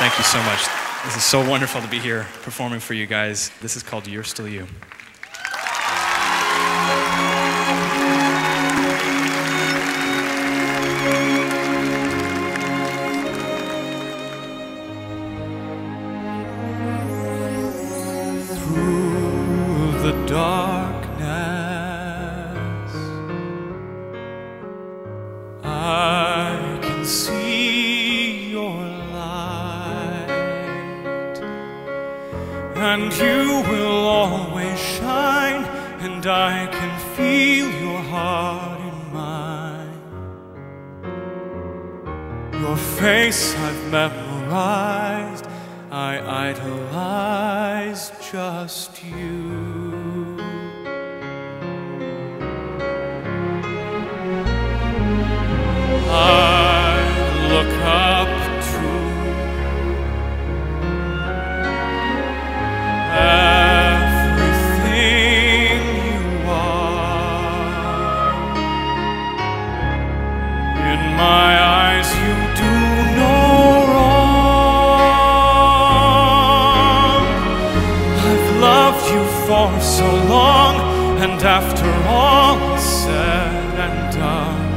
Thank you so much. This is so wonderful to be here performing for you guys. This is called You're Still You. through and you will always shine, and I can feel your heart in mine. Your face I've memorized, I idolize just you. My eyes, you do no wrong. I've loved you for so long, and after all is said and done,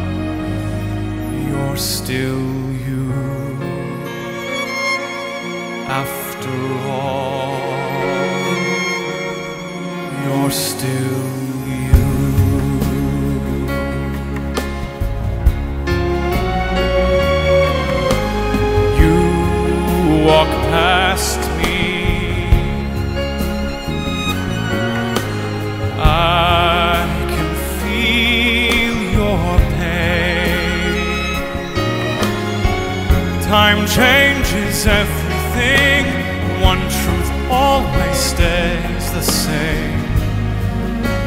you're still you. After all, you're still past me. I can feel your pain. Time changes everything. One truth always stays the same.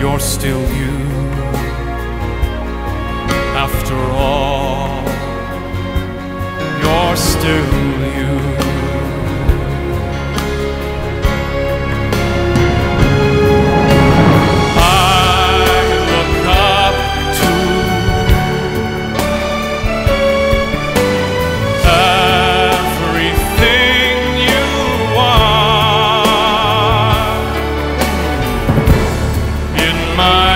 You're still you. After all, my